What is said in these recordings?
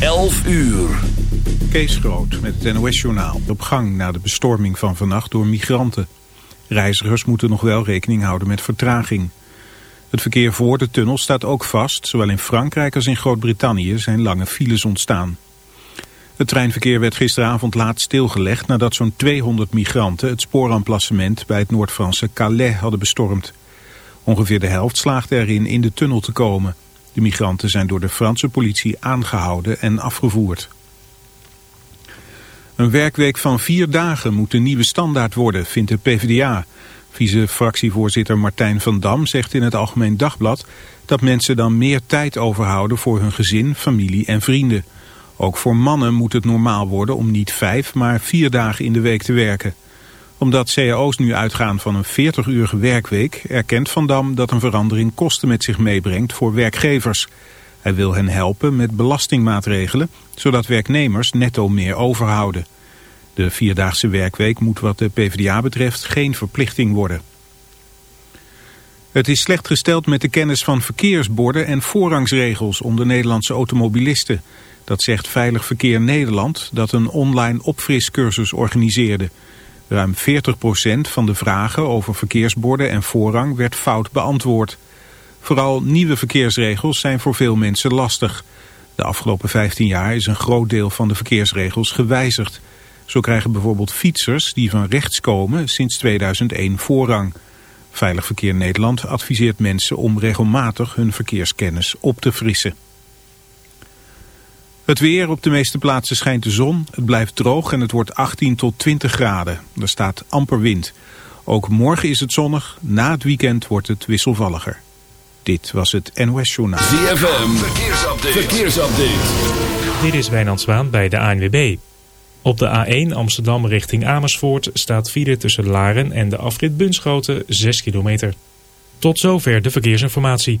11 uur. Kees Groot met het NOS-journaal. Op gang na de bestorming van vannacht door migranten. Reizigers moeten nog wel rekening houden met vertraging. Het verkeer voor de tunnel staat ook vast. Zowel in Frankrijk als in Groot-Brittannië zijn lange files ontstaan. Het treinverkeer werd gisteravond laat stilgelegd nadat zo'n 200 migranten het spooremplacement bij het Noord-Franse Calais hadden bestormd. Ongeveer de helft slaagde erin in de tunnel te komen. De migranten zijn door de Franse politie aangehouden en afgevoerd. Een werkweek van vier dagen moet de nieuwe standaard worden, vindt de PvdA. Vice-fractievoorzitter Martijn van Dam zegt in het Algemeen Dagblad... dat mensen dan meer tijd overhouden voor hun gezin, familie en vrienden. Ook voor mannen moet het normaal worden om niet vijf, maar vier dagen in de week te werken omdat cao's nu uitgaan van een 40-urige werkweek... erkent Van Dam dat een verandering kosten met zich meebrengt voor werkgevers. Hij wil hen helpen met belastingmaatregelen... zodat werknemers netto meer overhouden. De vierdaagse werkweek moet wat de PvdA betreft geen verplichting worden. Het is slecht gesteld met de kennis van verkeersborden en voorrangsregels onder Nederlandse automobilisten. Dat zegt Veilig Verkeer Nederland dat een online opfriscursus organiseerde... Ruim 40% van de vragen over verkeersborden en voorrang werd fout beantwoord. Vooral nieuwe verkeersregels zijn voor veel mensen lastig. De afgelopen 15 jaar is een groot deel van de verkeersregels gewijzigd. Zo krijgen bijvoorbeeld fietsers die van rechts komen sinds 2001 voorrang. Veilig Verkeer Nederland adviseert mensen om regelmatig hun verkeerskennis op te frissen. Het weer op de meeste plaatsen schijnt de zon. Het blijft droog en het wordt 18 tot 20 graden. Er staat amper wind. Ook morgen is het zonnig. Na het weekend wordt het wisselvalliger. Dit was het NOS Journaal. ZFM, verkeersupdate. verkeersupdate. Dit is Wijnand Zwaan bij de ANWB. Op de A1 Amsterdam richting Amersfoort staat file tussen Laren en de afrit Bunschoten 6 kilometer. Tot zover de verkeersinformatie.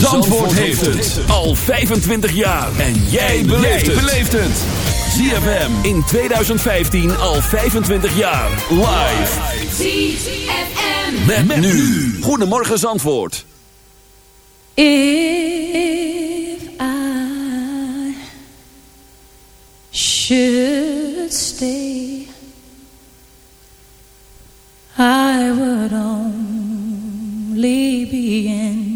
Zandvoort heeft het al 25 jaar. En jij beleeft het. ZFM in 2015 al 25 jaar. Live. ZFM. Met, met nu. Goedemorgen Zandvoort. If I should stay, I would only be in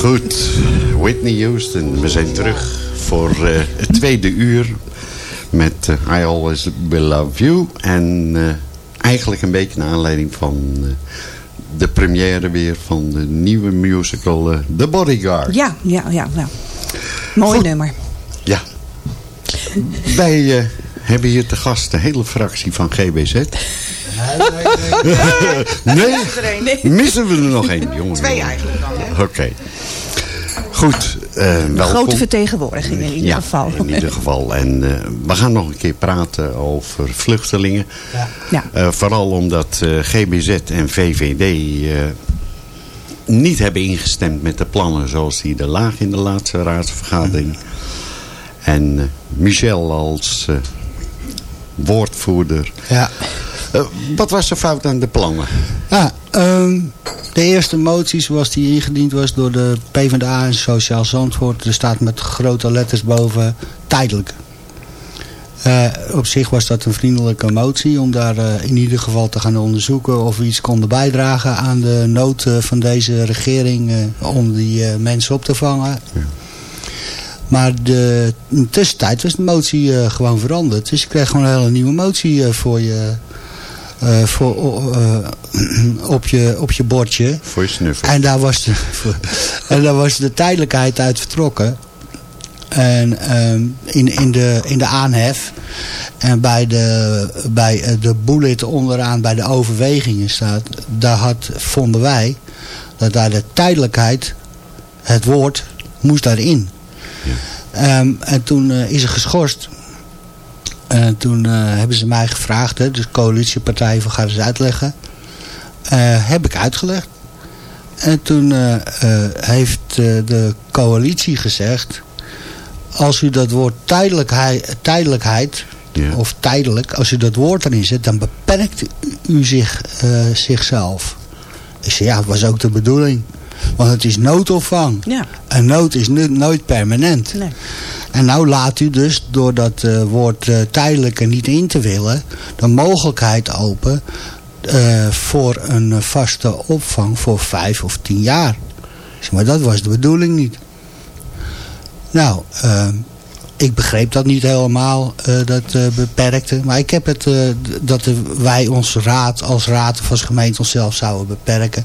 Goed, Whitney Houston. We zijn terug voor eh, het tweede uur met eh, I Always Will Love You. En eh, eigenlijk een beetje naar aanleiding van de première weer van de nieuwe musical The Bodyguard. Ja, ja, ja. ja. Mooi Goed. nummer. Ja. Wij hebben hier te gast de hele fractie van GBZ. Nee, missen we er nog één, jongen. Twee eigenlijk dan, Oké. Goed, eh, Een welkom. grote vertegenwoordiging in ieder ja, geval. in ieder geval. En eh, we gaan nog een keer praten over vluchtelingen. Ja. Eh, vooral omdat eh, GBZ en VVD eh, niet hebben ingestemd met de plannen zoals die er lagen in de laatste raadsvergadering. En eh, Michel als eh, woordvoerder. Ja. Eh, wat was er fout aan de plannen? Ja, ehm, de eerste motie zoals die ingediend was door de PvdA en Sociaal Zandvoort. Er staat met grote letters boven tijdelijk. Eh, op zich was dat een vriendelijke motie om daar eh, in ieder geval te gaan onderzoeken of we iets konden bijdragen aan de nood van deze regering om die mensen op te vangen. Maar de, in de tussentijd was de motie gewoon veranderd. Dus je kreeg gewoon een hele nieuwe motie voor je, eh, voor, eh, op, je, op je bordje. Voor je snuffel. En daar was de, en daar was de tijdelijkheid uit vertrokken. En ehm, in, in, de, in de aanhef en bij de, bij eh, de bullet onderaan bij de overwegingen staat, daar had, vonden wij dat daar de tijdelijkheid, het woord, moest daarin. Ehm, en toen is er geschorst. En toen eh, hebben ze mij gevraagd, hè, de coalitiepartij van ga eens uitleggen. Eh, heb ik uitgelegd. En toen eh, heeft de coalitie gezegd... als u dat woord tijdelijkheid, tijdelijkheid Ja. of tijdelijk... als u dat woord erin zet, dan beperkt u, zich, zichzelf. Ik zei, ja, dat was ook de bedoeling. Want het is noodopvang. Ja. En nood is nu- nooit permanent. Nee. En nou laat u dus, door dat eh, woord eh, tijdelijk er niet in te willen... de mogelijkheid open eh, voor een vaste opvang voor vijf of tien jaar. Maar dat was de bedoeling niet. Nou, ik begreep dat niet helemaal, dat beperkte. Maar ik heb het, dat wij ons raad als raad of als gemeente onszelf zouden beperken.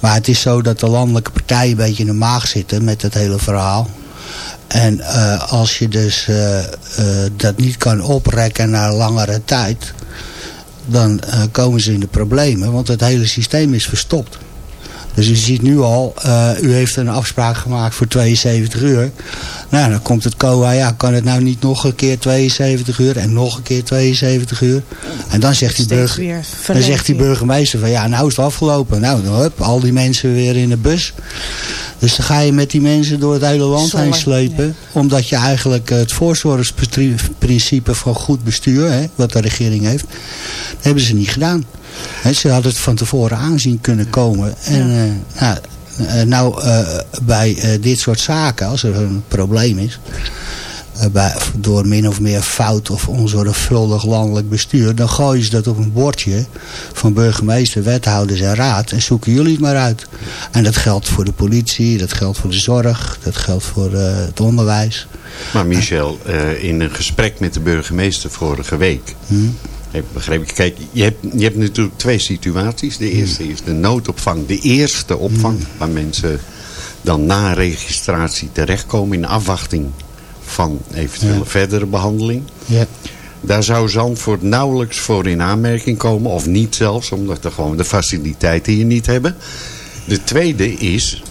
Maar het is zo dat de landelijke partijen een beetje in de maag zitten met het hele verhaal. En eh, als je dus eh, eh, dat niet kan oprekken naar langere tijd... dan komen ze in de problemen, want het hele systeem is verstopt. Dus u ziet nu al, eh, u heeft een afspraak gemaakt voor 72 uur. Nou, dan komt het COA, ja, kan het nou niet nog een keer 72 uur en nog een keer 72 uur? En dan zegt die, burger, dan zegt die burgemeester van, ja, nou is het afgelopen. Nou, dan hup, al die mensen weer in de bus. Dus dan ga je met die mensen door het hele land heen slepen. Omdat je eigenlijk het voorzorgsprincipe van goed bestuur, hè, wat de regering heeft, hebben ze niet gedaan. Ze hadden het van tevoren aanzien kunnen komen. En eh, nou, eh, nou eh, bij eh, dit soort zaken, als er een probleem is... bij, door min of meer fout of onzorgvuldig landelijk bestuur... dan gooien ze dat op een bordje van burgemeester, wethouders en raad... en zoeken jullie het maar uit. En dat geldt voor de politie, dat geldt voor de zorg... dat geldt voor eh, het onderwijs. Maar Michel, eh, in een gesprek met de burgemeester vorige week... Hm? Heb ik begrepen, kijk, je hebt, je hebt natuurlijk twee situaties. De eerste is de noodopvang, de eerste opvang... waar mensen dan na registratie terechtkomen... in afwachting van eventuele Ja. verdere behandeling. Ja. Daar zou Zandvoort nauwelijks voor in aanmerking komen. Of niet zelfs, omdat we gewoon de faciliteiten hier niet hebben. De tweede is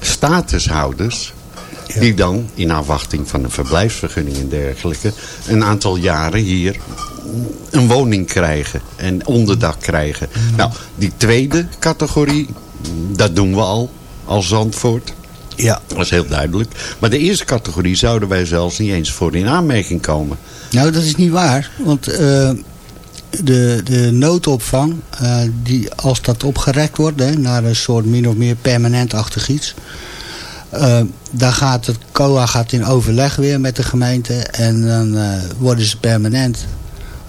statushouders... die dan in afwachting van een verblijfsvergunning en dergelijke... een aantal jaren hier een woning krijgen en onderdak krijgen. Nou, die tweede categorie, dat doen we al als Zandvoort. Ja. Dat is heel duidelijk. Maar de eerste categorie zouden wij zelfs niet eens voor in aanmerking komen. Nou, dat is niet waar. Want eh, de, de noodopvang, eh, die, als dat opgerekt wordt... Hè, naar een soort min of meer permanentachtig iets... eh, dan gaat het COA gaat in overleg weer met de gemeente... en dan worden ze permanent.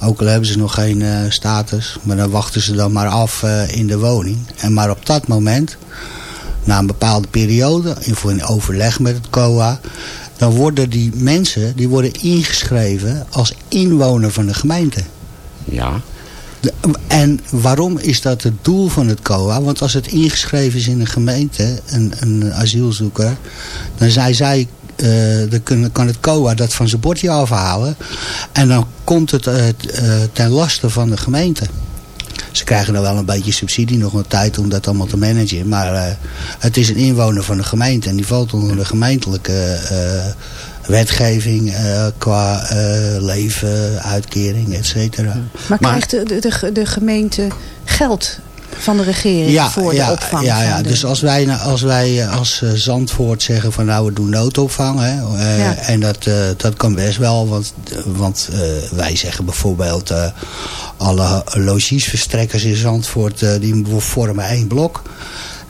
Ook al hebben ze nog geen eh, status. Maar dan wachten ze dan maar af eh, in de woning. En maar op dat moment... na een bepaalde periode, in, voor in overleg met het COA, dan worden die mensen die worden ingeschreven als inwoner van de gemeente. Ja. De- en waarom is dat het doel van het COA? Want als het ingeschreven is in een gemeente, een, een asielzoeker, dan zei zij, eh, dan kun- kan het COA dat van zijn bordje afhalen. En dan komt het eh, eh, ten laste van de gemeente. Ze krijgen dan wel een beetje subsidie, nog een tijd om dat allemaal te managen. Maar eh, het is een inwoner van de gemeente en die valt onder de gemeentelijke eh, wetgeving eh, qua eh, leven, uitkering, et cetera. Maar, Maar- krijgt de, de, de gemeente geld van de regering voor de opvang? Ja, ja. de- dus als wij, als wij eh, als eh, Zandvoort zeggen van nou we doen noodopvang. Hè, eh, Ja. En dat, dat kan best wel. Want, want wij zeggen bijvoorbeeld alle logiesverstrekkers in Zandvoort die vormen één blok.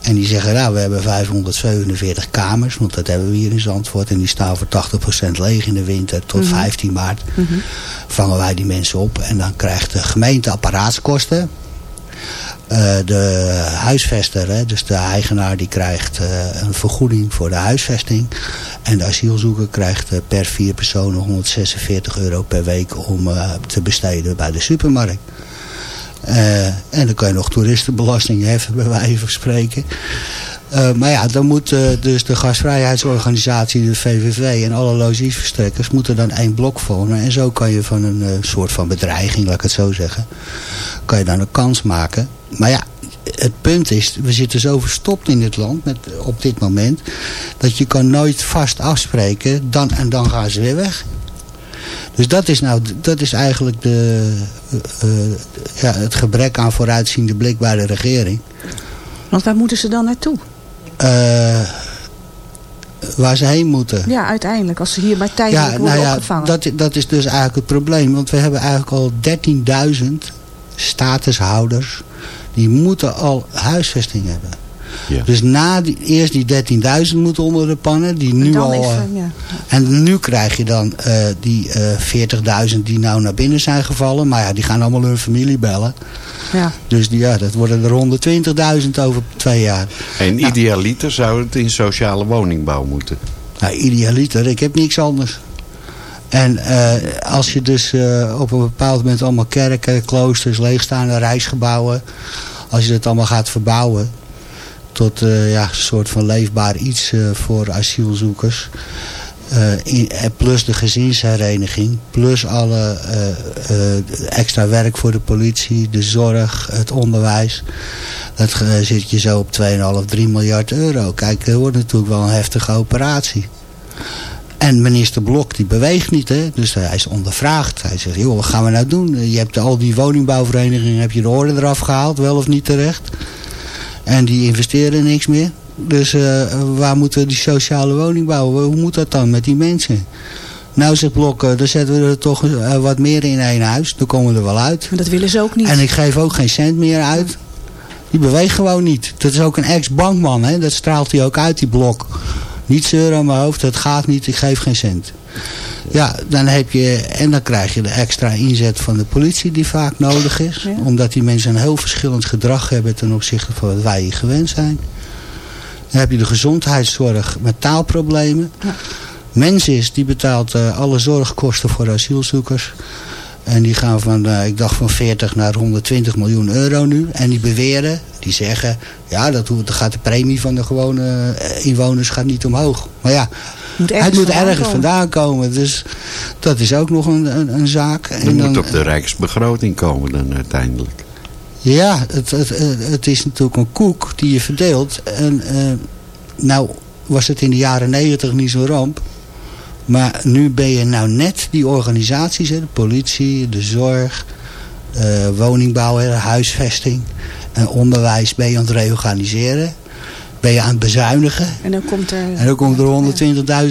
En die zeggen, nou, we hebben 547 kamers, want dat hebben we hier in Zandvoort. En die staan voor 80% leeg in de winter tot Mhm. 15 maart. Mhm. Vangen wij die mensen op. En dan krijgt de gemeente apparatskosten. Eh, de huisvester, hè, dus de eigenaar, die krijgt eh, een vergoeding voor de huisvesting. En de asielzoeker krijgt eh, per vier personen 146 euro per week om te besteden bij de supermarkt. En dan kan je nog toeristenbelasting heffen, bij wijze van spreken. Eh, maar ja, dan moet eh, dus de gastvrijheidsorganisatie, de VVV en alle logiesverstrekkers moeten dan één blok vormen. En zo kan je van een eh, soort van bedreiging, laat ik het zo zeggen, kan je dan een kans maken. Maar ja, het punt is, we zitten zo verstopt in dit land met, op dit moment, dat je kan nooit vast afspreken, dan en dan gaan ze weer weg. Dus dat is, nou, dat is eigenlijk de, ja, het gebrek aan vooruitziende blik bij de regering. Want waar moeten ze dan naartoe? Eh, waar ze heen moeten. Ja, uiteindelijk. Als ze hier maar tijdelijk Ja, worden nou ja, opgevangen. dat, dat is dus eigenlijk het probleem. Want we hebben eigenlijk al 13.000 statushouders. Die moeten al huisvesting hebben. Ja. Dus na die, eerst die 13.000 moeten onder de pannen. Die nu al, eh, ja. En nu krijg je dan eh, die eh 40.000 die nou naar binnen zijn gevallen. Maar ja, die gaan allemaal hun familie bellen. Ja. Dus die, ja, dat worden er 120.000 over twee jaar. En idealiter zou het in sociale woningbouw moeten. Nou, idealiter, ik heb niks anders. En eh, als je dus eh, op een bepaald moment allemaal kerken, kloosters, leegstaande reisgebouwen... als je dat allemaal gaat verbouwen tot eh, ja, een soort van leefbaar iets eh, voor asielzoekers... eh, plus de gezinshereniging, plus alle extra werk voor de politie, de zorg, het onderwijs. Dat zit je zo op 2,5, 3 miljard euro. Kijk, dat wordt natuurlijk wel een heftige operatie. En minister Blok die beweegt niet, hè? dus hij is ondervraagd. Hij zegt, joh, wat gaan we nou doen? Je hebt al die woningbouwverenigingen, heb je de orde eraf gehaald, wel of niet terecht. En die investeren niks meer. Dus eh, waar moeten we die sociale woning bouwen? Hoe moet dat dan met die mensen? Nou zegt Blok, eh, dan zetten we er toch eh, wat meer in één huis. Dan komen we er wel uit. Maar dat willen ze ook niet. En ik geef ook geen cent meer uit. Die beweegt gewoon niet. Dat is ook een ex-bankman, hè? dat straalt hij ook uit, die blok. Niet zeuren aan mijn hoofd, dat gaat niet, ik geef geen cent. Ja, dan heb je, en dan krijg je de extra inzet van de politie die vaak nodig is. Ja. Omdat die mensen een heel verschillend gedrag hebben ten opzichte van wat wij hier gewend zijn. Dan heb je de gezondheidszorg met taalproblemen. Ja. Mensis, die betaalt eh, alle zorgkosten voor asielzoekers. En die gaan van, eh, ik dacht van 40 naar 120 miljoen euro nu. En die beweren, die zeggen, ja, dat, gaat de premie van de gewone eh, inwoners gaat niet omhoog. Maar ja, Moet het moet vandaan ergens vandaan komen. Dus dat is ook nog een, een, een zaak. Er En dan- moet op de rijksbegroting komen dan uiteindelijk. ja, het, het, het het is natuurlijk een koek die je verdeelt. En eh, nou was het in de jaren negentig niet zo'n ramp. Maar nu ben je nou net die organisaties, hè, de politie, de zorg, eh, woningbouw, hè, huisvesting en onderwijs ben je aan het reorganiseren. Ben je aan het bezuinigen. En dan komt er... En dan komt er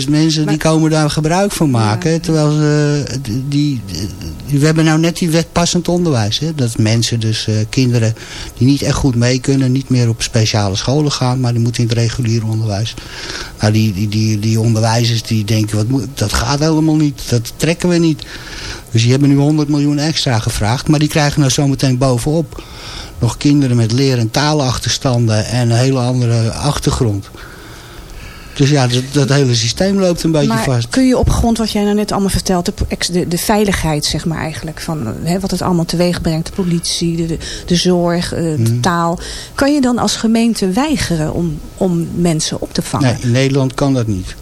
120.000 mensen die komen daar gebruik van maken. Terwijl ze, die, die, die- we hebben nou net die wet passend onderwijs. Hè? Dat mensen dus, eh, kinderen die niet echt goed mee kunnen, niet meer op speciale scholen gaan. Maar die moeten in het reguliere onderwijs. Nou, die, die, die, die onderwijzers die denken, wat moet, dat gaat helemaal niet. Dat trekken we niet. Dus die hebben nu 100 miljoen extra gevraagd. Maar die krijgen nou zometeen bovenop nog kinderen met leer- en taalachterstanden en een hele andere achtergrond. Dus ja, dat, dat hele systeem loopt een beetje maar vast. kun je op grond wat jij nou net allemaal vertelt, de, de, de veiligheid zeg maar eigenlijk, van hè, wat het allemaal teweeg brengt, de politie, de, de, de zorg, eh, de Mhm. taal. Kan je dan als gemeente weigeren om, om mensen op te vangen? Nee, in Nederland kan dat niet.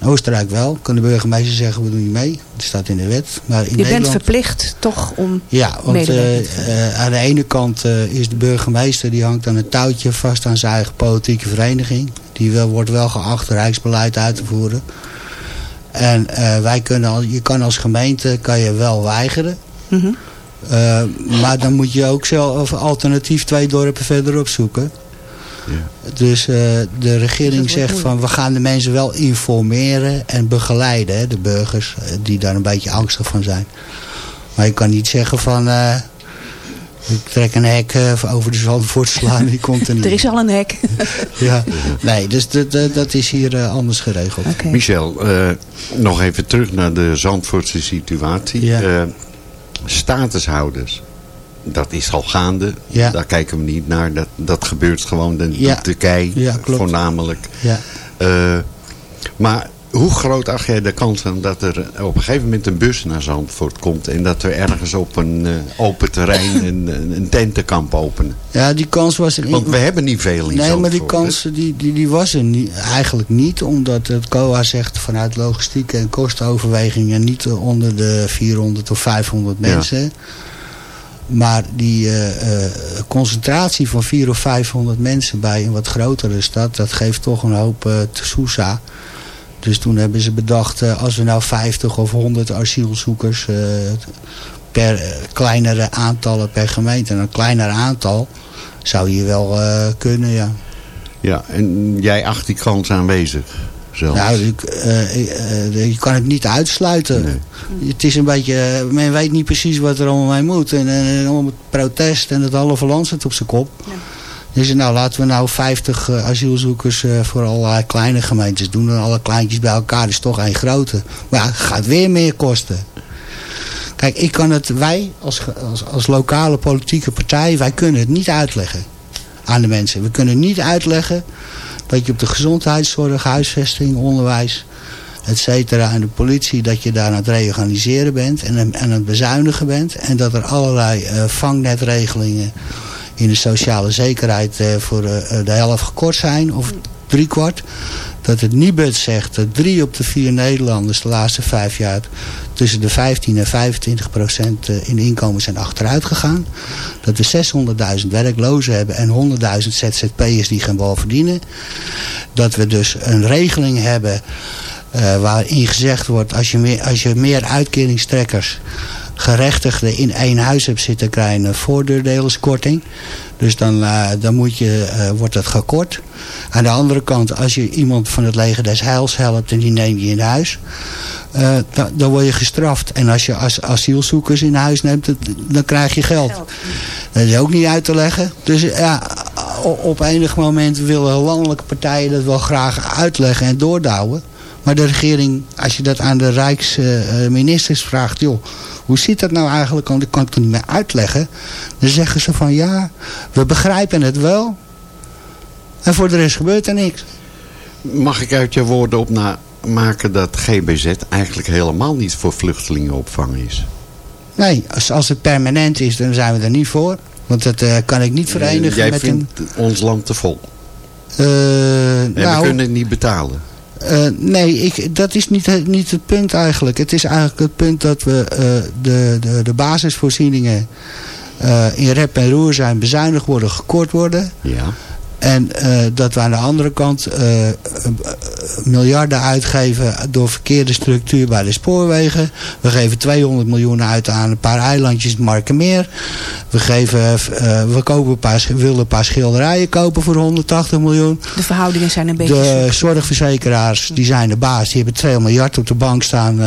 In Oostenrijk wel. Kan de burgemeester zeggen, we doen niet mee. Dat staat in de wet. Maar in je Nederland... bent verplicht toch om Ja, want eh, eh, aan de ene kant eh, is de burgemeester... die hangt aan een touwtje vast aan zijn eigen politieke vereniging. Die wel, wordt wel geacht rijksbeleid uit te voeren. En wij kunnen, al- je kan als gemeente kan je wel weigeren. Mhm. Eh, maar dan moet je ook zelf alternatief twee dorpen verderop zoeken. Dus eh, de regering zegt van we gaan de mensen wel informeren en begeleiden. Hè, de burgers eh, die daar een beetje angstig van zijn. Maar je kan niet zeggen van eh, ik trek een hek over de Zandvoortslaan die komt er niet. Er is al een hek. Ja, nee, dus dat, is hier anders geregeld. Michel, eh, nog even terug naar de Zandvoortse situatie. Ja. Eh, statushouders, dat is al gaande. Ja. Daar kijken we niet naar. Dat, dat gebeurt gewoon in Ja. Turkije Ja, voornamelijk. Ja. Eh, maar hoe groot acht jij de kans dan dat er op een gegeven moment een bus naar Zandvoort komt... en dat we ergens op een eh, open terrein een, een, tentenkamp openen? Ja, die kans was er Want we hebben niet veel in Nee, maar die kans die, die, die was er niet, eigenlijk niet. Omdat het COA zegt vanuit logistieke en kostenoverwegingen niet onder de 400 of 500 Ja. Maar die eh, eh, concentratie van 400 of 500 mensen bij een wat grotere stad, dat geeft toch een hoop uh, soesa. Dus toen hebben ze bedacht, als we nou 50 of 100 asielzoekers per kleinere aantallen per gemeente, een kleiner aantal, zou hier wel kunnen, ja. Ja, en jij acht die kans aanwezig? Zelfs. Nou, ik, je kan het niet uitsluiten. Nee. Het is een beetje, men weet niet precies wat er allemaal mee moet. En, en om het protest en het halve land zit op zijn kop. Ja. Dus nou, laten we nou 50 uh, asielzoekers uh, voor allerlei kleine gemeentes doen. En alle kleintjes bij elkaar is toch één grote. Maar ja, het gaat weer meer kosten. Kijk, ik kan het, wij als, als, als lokale politieke partij, wij kunnen het niet uitleggen aan de mensen. We kunnen niet uitleggen dat je op de gezondheidszorg, huisvesting, onderwijs, et cetera, en de politie, dat je daar aan het reorganiseren bent en, aan het bezuinigen bent. En dat er allerlei uh, vangnetregelingen in de sociale zekerheid uh, voor uh, de helft gekort zijn, of driekwart. Dat het Nibud zegt dat drie op de vier Nederlanders de laatste vijf jaar tussen de 15 en 25 procent in inkomen zijn achteruit gegaan. Dat we 600.000 werklozen hebben en 100.000 ZZP'ers die geen bal verdienen. Dat we dus een regeling hebben uh, waarin gezegd wordt als je meer, als je meer uitkeringstrekkers gerechtigden in één huis hebt zitten krijgen een voordeurdelerskorting. Dus dan, uh, dan moet je, uh, wordt dat gekort. Aan de andere kant, als je iemand van het leger des heils helpt en die neem je in huis, uh, dan, dan, word je gestraft. En als je als asielzoekers in huis neemt, dan, dan krijg je geld. geld. Dat is ook niet uit te leggen. Dus ja, op enig moment willen landelijke partijen dat wel graag uitleggen en doordouwen. Maar de regering, als je dat aan de rijksministers vraagt, joh, hoe zit dat nou eigenlijk? Want ik kan het niet meer uitleggen. Dan zeggen ze van ja, we begrijpen het wel. En voor de rest gebeurt er niks. Mag ik uit je woorden opmaken dat GBZ eigenlijk helemaal niet voor vluchtelingenopvang is? Nee, als, als het permanent is, dan zijn we er niet voor. Want dat uh, kan ik niet verenigen Jij met vindt een... ons land te vol? Uh, en nou, we kunnen het niet betalen? Uh, nee, ik, dat is niet, niet het punt eigenlijk. Het is eigenlijk het punt dat we uh, de, de, de basisvoorzieningen in rep en roer zijn bezuinigd worden, gekort worden. Ja. En dat we aan de andere kant miljarden uitgeven door verkeerde structuur bij de spoorwegen. We geven 200 miljoen uit aan een paar eilandjes Markenmeer. We, geven, we kopen een paar, willen een paar schilderijen kopen voor 180 miljoen. De verhoudingen zijn een beetje... De zorgverzekeraars, die zijn de baas. Die hebben 2 miljard op de bank staan.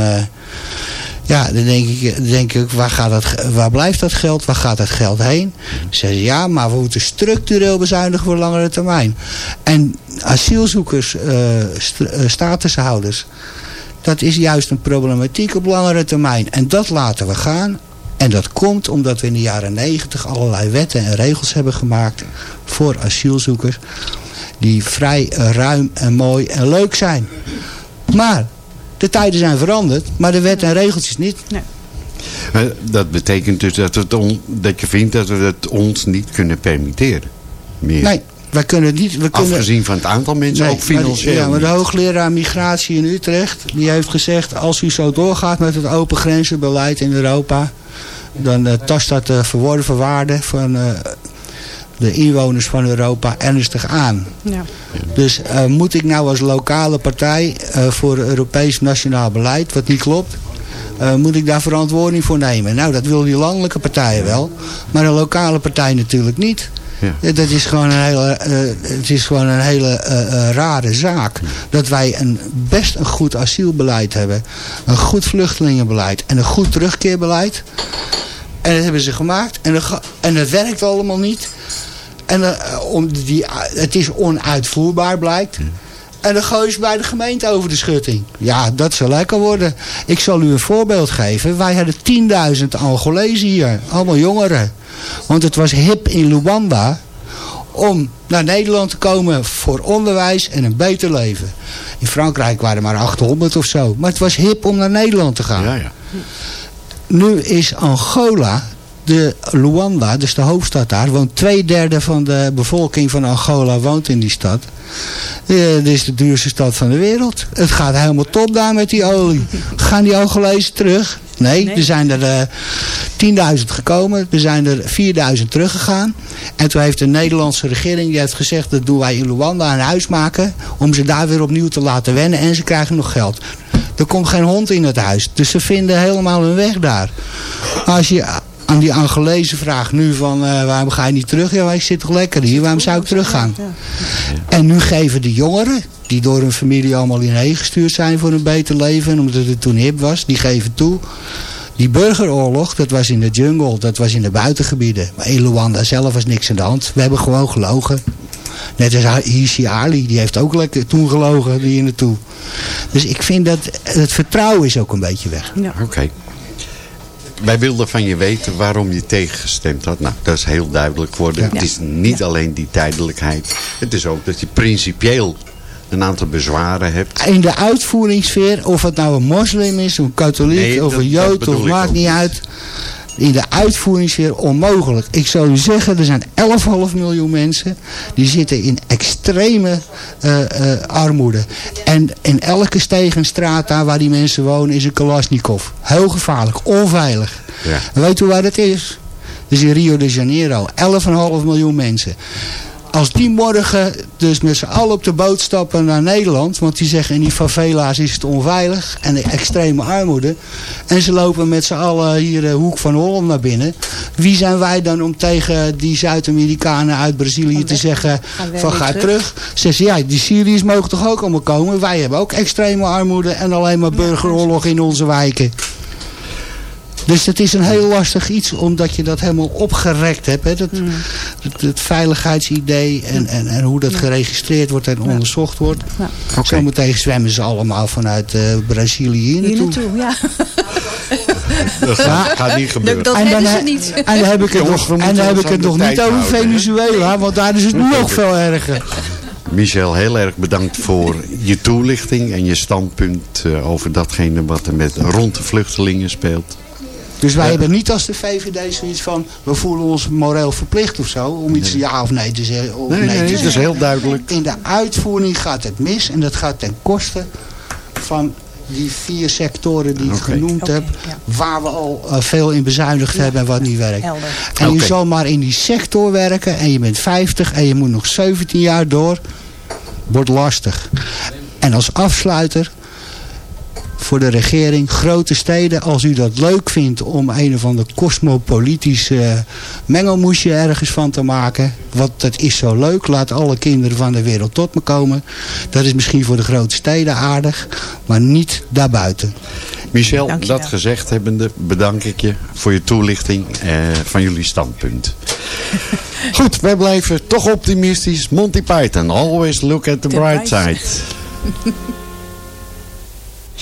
Ja, dan denk ik, denk ik waar, gaat waar blijft dat geld? Waar gaat dat geld heen? Dan zeggen ze, ja, maar we moeten structureel bezuinigen voor langere termijn. En asielzoekers, st uh, statushouders, dat is juist een problematiek op langere termijn. En dat laten we gaan. En dat komt omdat we in de jaren negentig allerlei wetten en regels hebben gemaakt voor asielzoekers. Die vrij ruim en mooi en leuk zijn. Maar de tijden zijn veranderd, maar de wetten en regeltjes niet. Eh, Dat betekent dus dat, het on- dat je vindt dat we het ons niet kunnen permitteren. Meer. Nee, wij kunnen het niet. We kunnen, Afgezien van het aantal mensen, Nee, ook financieel. Maar, de- ja, maar de hoogleraar migratie in Utrecht, die heeft gezegd... als u zo doorgaat met het open grenzenbeleid in Europa... dan eh, tast dat de verworven waarde van eh, de inwoners van Europa ernstig aan. Ja. Dus eh, moet ik nou als lokale partij eh, voor Europees nationaal beleid, wat niet klopt... eh, moet ik daar verantwoording voor nemen? Nou, dat willen die landelijke partijen wel. Maar een lokale partij natuurlijk niet. Ja. Dat is gewoon een hele, eh, het is gewoon een hele rare zaak. Dat wij een, best een goed asielbeleid hebben. Een goed vluchtelingenbeleid. En een goed terugkeerbeleid. En dat hebben ze gemaakt. En dat, en dat werkt allemaal niet. En eh, om die, het is onuitvoerbaar blijkt. En dan gooien ze bij de gemeente over de schutting. Ja, dat zal lekker worden. Ik zal u een voorbeeld geven. Wij hadden 10.000 Angolezen hier. Allemaal jongeren. Want het was hip in Luanda om naar Nederland te komen voor onderwijs en een beter leven. In Frankrijk waren er maar 800 of zo. Maar het was hip om naar Nederland te gaan. Ja, ja. Nu is Angola, de Luanda, dus de hoofdstad daar, woont twee derde van de bevolking van Angola woont in die stad. Eh, dit is de duurste stad van de wereld. Het gaat helemaal top daar met die olie. Gaan die Angolezen terug? Nee, er zijn er eh 10.000 gekomen. Er zijn er 4.000 teruggegaan. En toen heeft de Nederlandse regering die heeft gezegd... dat doen wij in Luanda een huis maken... om ze daar weer opnieuw te laten wennen. En ze krijgen nog geld. Er komt geen hond in het huis. Dus ze vinden helemaal hun weg daar. Als je aan die Angolezen vraagt nu van... eh, waarom ga je niet terug? Ja, ik zit toch lekker hier. Waarom zou ik teruggaan? En nu geven de jongeren... die door hun familie allemaal hierheen gestuurd zijn voor een beter leven... en omdat het toen hip was, die geven toe... Die burgeroorlog, dat was in de jungle, dat was in de buitengebieden. Maar in Luanda zelf was niks aan de hand. We hebben gewoon gelogen. Net als Hirsi Ali, die heeft ook lekker toen gelogen hier naartoe. Dus ik vind dat het vertrouwen is ook een beetje weg. Oké. Wij wilden van je weten waarom je tegengestemd had. Nou, dat is heel duidelijk geworden. Ja. Het is niet alleen die tijdelijkheid. Het is ook dat je principieel een aantal bezwaren hebt. In de uitvoeringssfeer, of het nou een moslim is, een katholiek Nee, of een jood, of maakt niet. uit. In de uitvoeringssfeer onmogelijk. Ik zou u zeggen, er zijn 11,5 miljoen mensen die zitten in extreme eh, eh, armoede. En in elke steeg en straat daar waar die mensen wonen is een Kalashnikov. Heel gevaarlijk, onveilig. Ja. Weet u waar dat is? Dat is in Rio de Janeiro. 11,5 miljoen mensen. Als die morgen dus met z'n allen op de boot stappen naar Nederland... want die zeggen in die favela's is het onveilig en de extreme armoede... en ze lopen met z'n allen hier de hoek van Holland naar binnen... wie zijn wij dan om tegen die Zuid-Amerikanen uit Brazilië te zeggen... Van ga terug? terug. Zeggen ze, ja, die Syriërs mogen toch ook allemaal komen? Wij hebben ook extreme armoede en alleen maar burgeroorlog in onze wijken. Dus het is een heel lastig iets, omdat je dat helemaal opgerekt hebt. Hè? Dat, het, het veiligheidsidee en, en, en hoe dat geregistreerd wordt en onderzocht wordt. Ja. Oké. Zometeen zwemmen ze allemaal vanuit eh, Brazilië hier Hier naartoe. naartoe, ja. Dat gaat, gaat niet gebeuren. Dat En dan, ze niet. en dan heb ik het Jongens, nog, en dan heb ik het nog niet over houden? Venezuela, want daar is het nog veel erger. Michel, heel erg bedankt voor je toelichting en je standpunt eh, over datgene wat er met rond de vluchtelingen speelt. Dus wij hebben niet als de VVD zoiets van, we voelen ons moreel verplicht of zo, om iets ja of nee te zeggen. Of Nee, nee, nee, te het is heel duidelijk. In de uitvoering gaat het mis en dat gaat ten koste van die vier sectoren die ik genoemd heb, ja. waar we al eh, veel in bezuinigd hebben en wat niet werkt. Helder. En je zal maar in die sector werken en je bent 50 en je moet nog 17 jaar door. Wordt lastig. En als afsluiter voor de regering, grote steden, als u dat leuk vindt om een of ander cosmopolitische mengelmoesje ergens van te maken. Want dat is zo leuk, laat alle kinderen van de wereld tot me komen. Dat is misschien voor de grote steden aardig, maar niet daarbuiten. Michel, Dankjewel. dat gezegd hebbende bedank ik je voor je toelichting eh, van jullie standpunt. Goed, wij blijven toch optimistisch. Monty Python, always look at the, bright side.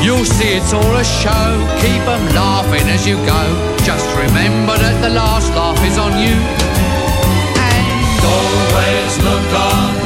You'll see it's all a show, keep 'em laughing as you go. Just remember that the last laugh is on you. And always look on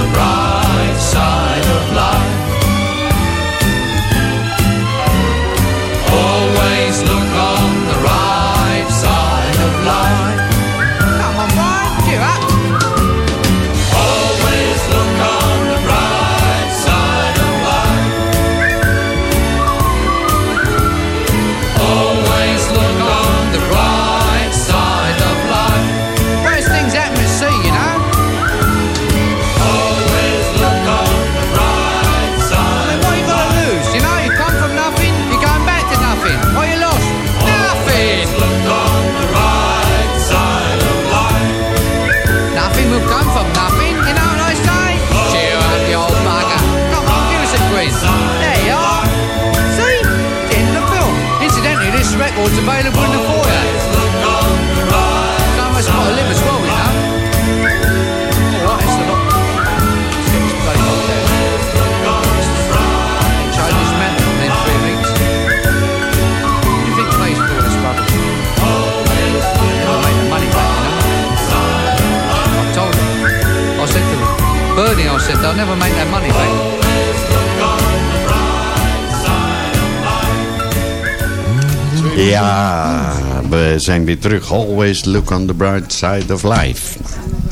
zijn weer terug. Always look on the bright side of life.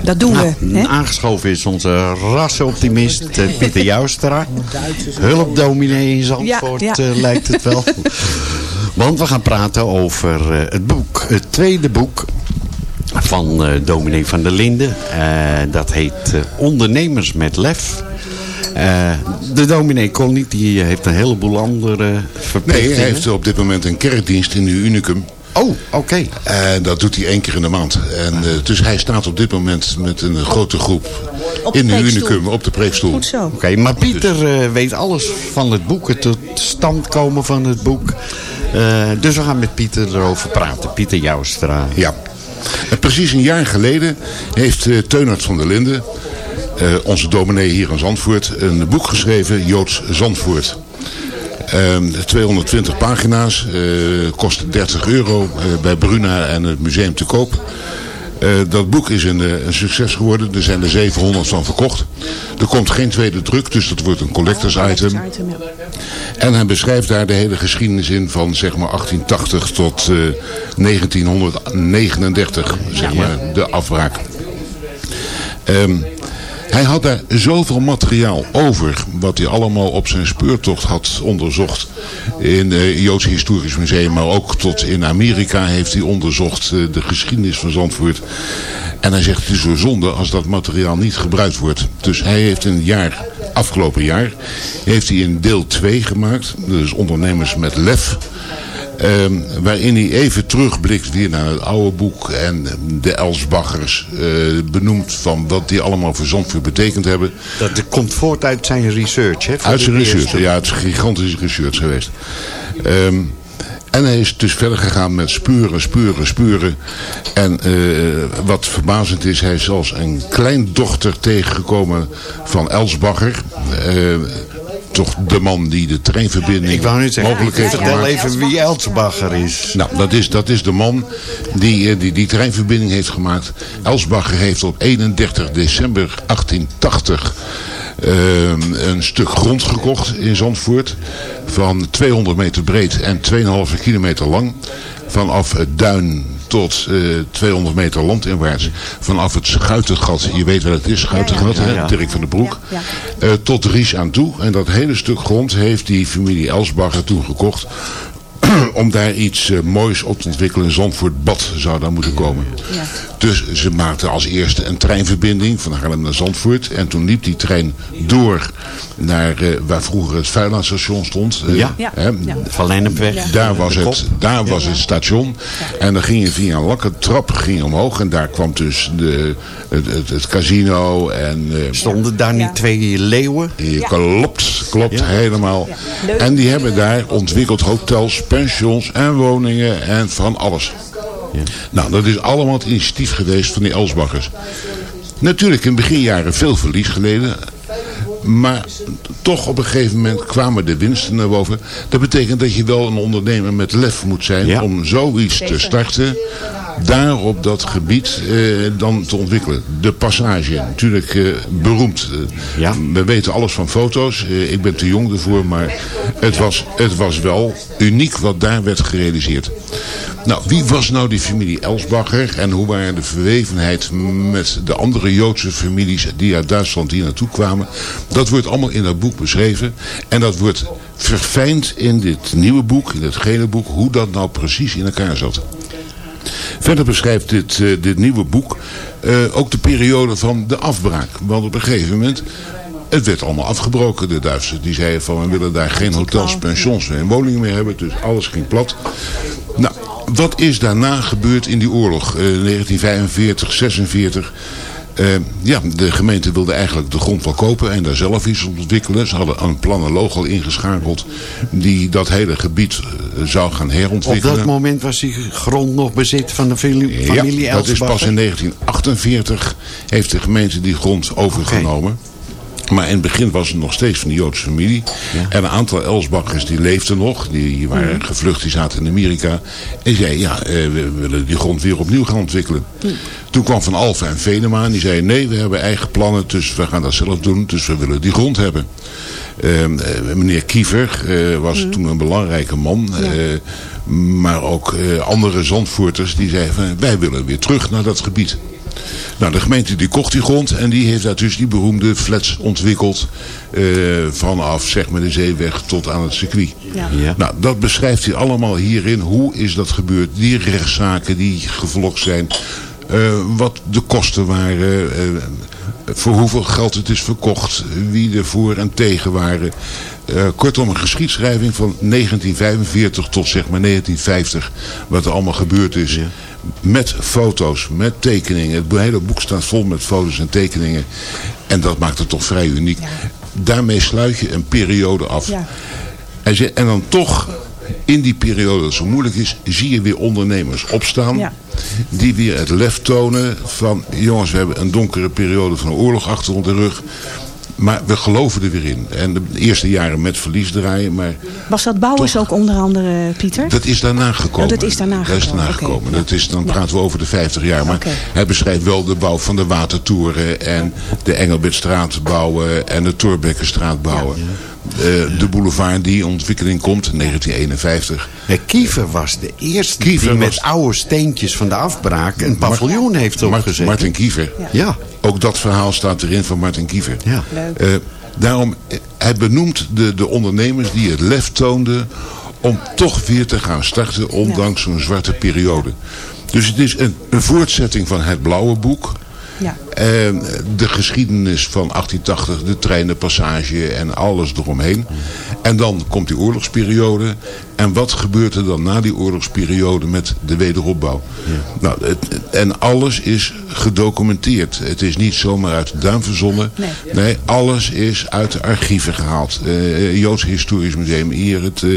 Dat doen we. Nou, hè? aangeschoven is onze rassenoptimist eh, Pieter Joustra. Hulpdominee in Zandvoort Ja, ja. eh, lijkt het wel. Want we gaan praten over eh, het boek. Het tweede boek van eh dominee van der Linden. Dat heet eh, Ondernemers met Lef. Eh, de dominee kon niet, die heeft een heleboel andere Nee, verplichtingen. hij heeft op dit moment een kerkdienst in de Unicum. Oh, oké. En dat doet hij één keer in de maand. En, eh, dus hij staat op dit moment met een grote groep Op in de. Unicum op de preekstoel. Goed zo. Oké, maar Pieter eh, weet alles van het boek, het tot stand komen van het boek. Eh, dus we gaan met Pieter erover praten. Pieter Joustra. Ja. En precies een jaar geleden heeft eh Teunert van der Linden, eh, onze dominee hier in Zandvoort, een boek geschreven, Joods Zandvoort. Ehm, 220 pagina's, eh, kost 30 euro eh, bij Bruna en het museum te koop. Eh, dat boek is een, een succes geworden. Er zijn er 700 van verkocht. Er komt geen tweede druk, dus dat wordt een collectors item. Item. En hij beschrijft daar de hele geschiedenis in van zeg maar 1880 tot eh, 1939, zeg maar, de afbraak. Ehm, Hij had daar zoveel materiaal over, wat hij allemaal op zijn speurtocht had onderzocht. In het Joods Historisch Museum, maar ook tot in Amerika heeft hij onderzocht eh, de geschiedenis van Zandvoort. En hij zegt het is zo zonde als dat materiaal niet gebruikt wordt. Dus hij heeft een jaar, afgelopen jaar, heeft hij een deel 2 gemaakt. Dus ondernemers met lef. Ehm, waarin hij even terugblikt weer naar het oude boek en de Elsbaggers eh, benoemt van wat die allemaal voor Zandvoort betekend hebben. Dat dat komt voort uit zijn research, hè? Uit zijn research, eerste. ja, het is gigantische research geweest. Ehm, en hij is dus verder gegaan met spuren, spuren, spuren. En eh, wat verbazend is, hij is zelfs een kleindochter tegengekomen van Els-Bagger. Toch de man die de treinverbinding Ik wou niet zeggen, mogelijk heeft vertel gemaakt. even wie Elsbacher is. Nou, dat is, dat is de man die, eh, die die treinverbinding heeft gemaakt. Elsbacher heeft op 31 december 1880 ehm, een stuk grond gekocht in Zandvoort. Van 200 meter breed en 2,5 kilometer lang. Vanaf het duin tot eh, 200 meter landinwaarts. Vanaf het Schuitengat, je weet wat het is, Schuitengat, Ja, ja. hè, Ja, ja. Dirk van den Broek. eh, tot Ries aan toe. En dat hele stuk grond heeft die familie Elsbacher toen gekocht om daar iets eh, moois op te ontwikkelen. Zandvoort Bad zou daar moeten komen. Dus ze maakten als eerste een treinverbinding van Haarlem naar Zandvoort. En toen liep die trein door naar eh, waar vroeger het Vuilaanstation stond. Eh, Ja. Ja. hè, Ja. Van Lennepweg. Daar was De het, daar was het station. En dan ging je via een lakke trap ging je omhoog. En daar kwam dus de, het, het, het casino. En eh, Stonden daar niet twee leeuwen? je Klopt, klopt Ja. helemaal. En die hebben daar ontwikkeld hotels, pensions en woningen en van alles. Nou, dat is allemaal het initiatief geweest van die Elsbakkers. Natuurlijk in beginjaren veel verlies geleden. Maar toch op een gegeven moment kwamen de winsten naar boven. Dat betekent dat je wel een ondernemer met lef moet zijn Ja. om zoiets te starten. Daar op dat gebied eh, dan te ontwikkelen. De passage, natuurlijk eh, beroemd. Eh, Ja. We weten alles van foto's. Ik ben te jong ervoor, maar het was, het was wel uniek wat daar werd gerealiseerd. Nou, wie was nou die familie Elsbacher en hoe waren de verwevenheid met de andere Joodse families die uit Duitsland hier naartoe kwamen? Dat wordt allemaal in dat boek beschreven en dat wordt verfijnd in dit nieuwe boek, in het gele boek, hoe dat nou precies in elkaar zat. Verder beschrijft dit, eh, dit nieuwe boek eh, ook de periode van de afbraak. Want op een gegeven moment, het werd allemaal afgebroken. De Duitsers die zeiden van we willen daar geen hotels, pensions en woningen meer hebben. Dus alles ging plat. Nou, wat is daarna gebeurd in die oorlog? eh, 1945, 46... Eh, ja, de gemeente wilde eigenlijk de grond wel kopen en daar zelf iets op ontwikkelen. Ze hadden een planoloog al ingeschakeld die dat hele gebied eh, zou gaan Op herontwikkelen. dat moment was die grond nog bezit van de familie, Ja, dat is pas in 1948 heeft de gemeente die grond overgenomen. Maar in het begin was het nog steeds van de Joodse familie. En een aantal Elsbakkers die leefden nog. Die waren Mhm. gevlucht, die zaten in Amerika. En zei, ja, eh, we willen die grond weer opnieuw gaan ontwikkelen. Toen kwam Van Alphen en Venema en die zeiden, nee, we hebben eigen plannen. Dus we gaan dat zelf doen. Dus we willen die grond hebben. Ehm, eh, meneer Kiever eh, was Mhm. toen een belangrijke man. maar ook andere zandvoorters die zeiden van, wij willen weer terug naar dat gebied. Nou, de gemeente die kocht die grond en die heeft daar dus die beroemde flats ontwikkeld. eh, vanaf zeg maar de zeeweg tot aan het circuit. Ja. Ja. Nou, dat beschrijft hij allemaal hierin. Hoe is dat gebeurd? Die rechtszaken die gevolgd zijn. eh, wat de kosten waren. eh, voor hoeveel geld het is verkocht. Wie er voor en tegen waren. Eh, kortom, een geschiedschrijving van 1945 tot zeg maar 1950. Wat er allemaal gebeurd is. Met foto's, met tekeningen. Het hele boek staat vol met foto's en tekeningen. En dat maakt het toch vrij uniek. Daarmee sluit je een periode af. Ja. En, ze- en dan toch, in die periode dat zo moeilijk is, zie je weer ondernemers opstaan. Ja. Die weer het lef tonen van, jongens, we hebben een donkere periode van een oorlog achter de rug. Maar we geloven er weer in. En de eerste jaren met verlies draaien, maar Was dat bouwers ook onder andere, Pieter? dat is daarna gekomen. Oh, dat is daarna Dat is daarna gekomen, gekomen. Dat is, dan Ja. praten we over de 50 jaar. Maar Oké. hij beschrijft wel de bouw van de watertoren en de Engelbertstraat bouwen en de Torbekkenstraat bouwen. De boulevard die in ontwikkeling komt, 1951. Ja, Kiefer was de eerste die met was- oude steentjes van de afbraak een paviljoen heeft opgezet. Martin Kiefer. Ja. Ook dat verhaal staat erin van Martin Kiefer. Ja. Eh, daarom, eh, hij benoemt de, de ondernemers die het lef toonden om toch weer te gaan starten, ondanks zo'n zwarte periode. Dus het is een, een voortzetting van het blauwe boek. Ja. Eh, de geschiedenis van 1880, de treinenpassage en alles eromheen. En dan komt die oorlogsperiode. En wat gebeurt er dan na die oorlogsperiode met de wederopbouw? Nou, het, en alles is gedocumenteerd. Het is niet zomaar uit de duim verzonnen. Nee. Nee, alles is uit de archieven gehaald. Eh Joods Historisch Museum hier, het, eh,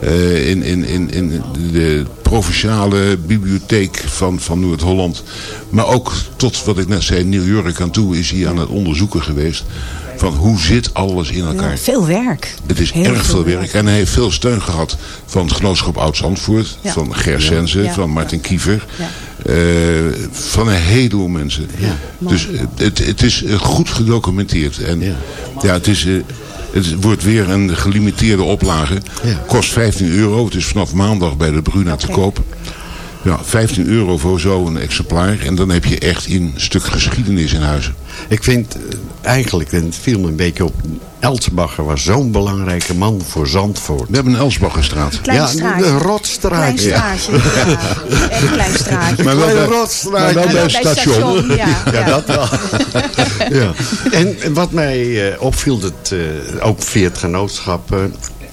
eh, in, in, in, in de provinciale bibliotheek van, van Noord-Holland. Maar ook tot wat ik net zei, New York aan toe is hij aan het onderzoeken geweest. Van hoe zit alles in elkaar. Ja, veel werk. Het is Heel erg veel werk. En hij heeft veel steun gehad van het genootschap Oud-Zandvoort. Ja. Van Ger Sense, Ja. van Martin Kiever. Ja. eh, van een heleboel mensen. Dus het, het is eh, goed gedocumenteerd. En ja, het is... eh, het wordt weer een gelimiteerde oplage. Kost 15 euro. Het is vanaf maandag bij de Bruna te koop. Ja, 15 euro voor zo'n exemplaar. En dan heb je echt een stuk geschiedenis in huis. Ik vind eh, eigenlijk, en het viel me een beetje op... Elsbacher was zo'n belangrijke man voor Zandvoort. We hebben een Elsbachgerstraat. Klein ja, straatje. de rotstraat. Klein straatje. Ja. Echt een klein straatje. Maar wel bij- rotstraat. maar wel En bij station. ja. Ja, ja. dat wel. ja. En wat mij eh, opviel, dat eh, ook via het genootschap...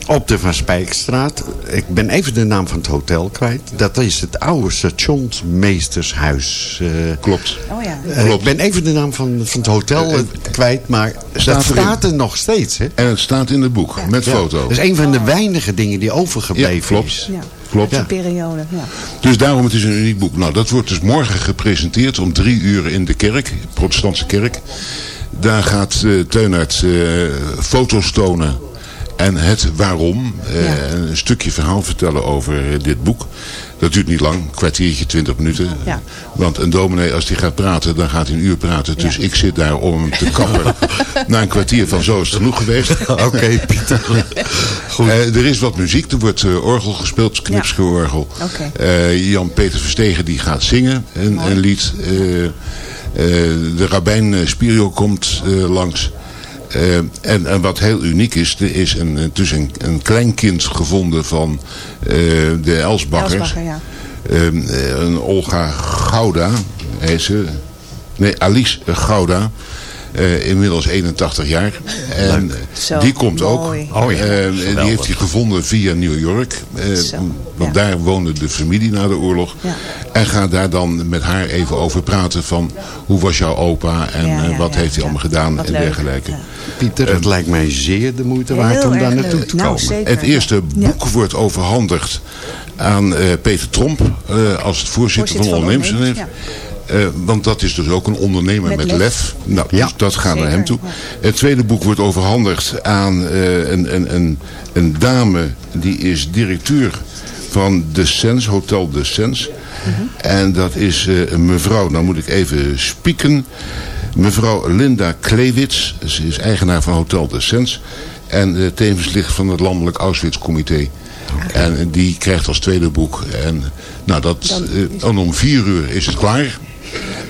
op de Van Spijkstraat, ik ben even de naam van het hotel kwijt. Dat is het oude stationsmeestershuis. eh. Klopt. Oh ja. Eh, ik ben even de naam van, van het hotel eh, kwijt, maar staat dat erin. staat er nog steeds. Hè? En het staat in het boek. Met Ja. foto. Dat is een van de weinige dingen die overgebleven Ja, klopt. is. Ja. Klopt. Die periode. Ja. Dus daarom het is een uniek boek. Nou, dat wordt dus morgen gepresenteerd om drie uur in de kerk, protestantse kerk. Daar gaat eh Teunert eh, foto's tonen en het waarom. eh, Een stukje verhaal vertellen over eh, dit boek. Dat duurt niet lang, een kwartiertje, twintig minuten. Ja. Want een dominee, als die gaat praten, dan gaat hij een uur praten. Dus Ja. ik zit daar om hem te kappen. Na een kwartier van zo is het genoeg geweest. Oké, Pieter. Eh, er is wat muziek, er wordt eh, orgel gespeeld. Eh, Jan-Peter Verstegen die gaat zingen, een, een lied. Eh, eh, de rabbijn Spirio komt eh, langs. Eh, en, en wat heel uniek is, er is een, eh, dus een, een kleinkind gevonden van eh, de Elsbakkers. Elsbacher, ja. Ehm, eh, een Olga Gouda, heet ze. Nee, Alice Gouda. Eh, inmiddels 81 jaar. En Zo, die komt mooi. ook. Oh ja, Eh, die heeft hij gevonden via New York. Eh, Zo, want ja. daar woonde de familie na de oorlog. Ja. En ga daar dan met haar even over praten van hoe was jouw opa en eh, wat ja, heeft hij ja. allemaal gedaan Wat en leuk. dergelijke. Pieter, het lijkt mij zeer de moeite Heel waard om daar naartoe te Nou, komen. Het eerste Ja. boek wordt overhandigd aan eh, Peter Tromp eh, als het voorzitter, Voorzitter van ondernemers, Eh, want dat is dus ook een ondernemer met, Met lef. lef. Nou, Ja. dus dat gaat naar hem toe. ja. Het tweede boek wordt overhandigd aan eh, een, een, een, een dame die is directeur van de Sens, Hotel de Sens. Mhm. En dat is eh, een mevrouw, nou moet ik even spieken. Mevrouw Linda Klewits. Ze is eigenaar van Hotel de Sens. En eh, tevens ligt van het Landelijk Auschwitz-comité. En die krijgt als tweede boek. En nou, dat, eh, en om vier uur is het klaar.